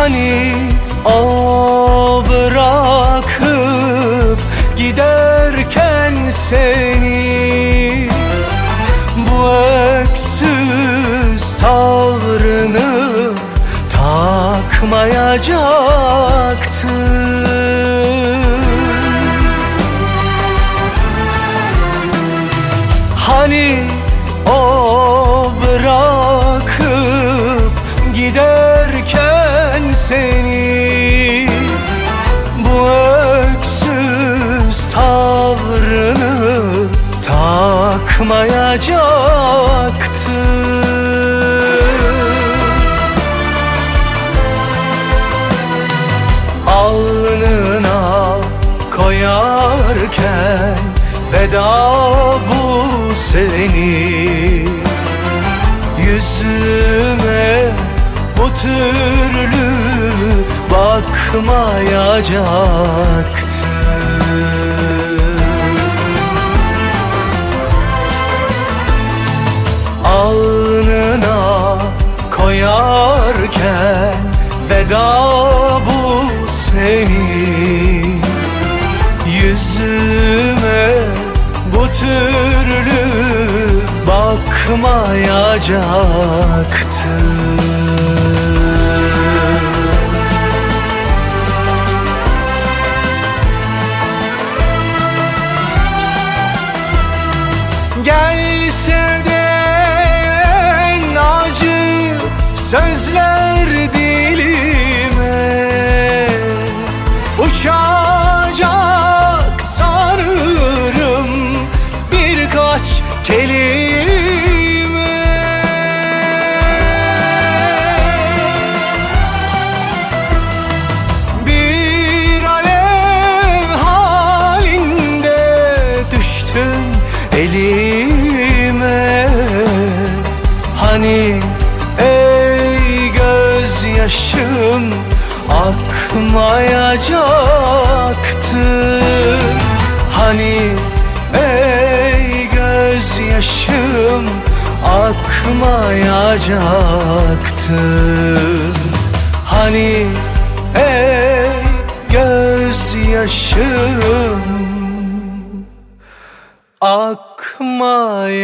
Hani o bırakıp giderken seni. Bu öksüz tavrını takmayacaktın takmayacaktın Alnına koyarken veda bu seni. Yüzüme bu türlü bakmayacaktın veda bu seni Yüzüme bu türlü bakmayacaktın Gelse de acı sözler Hani ey gözyaşım akmayacaktı. Hani ey gözyaşım akmayacaktı. Hani ey gözyaşım akmayacaktı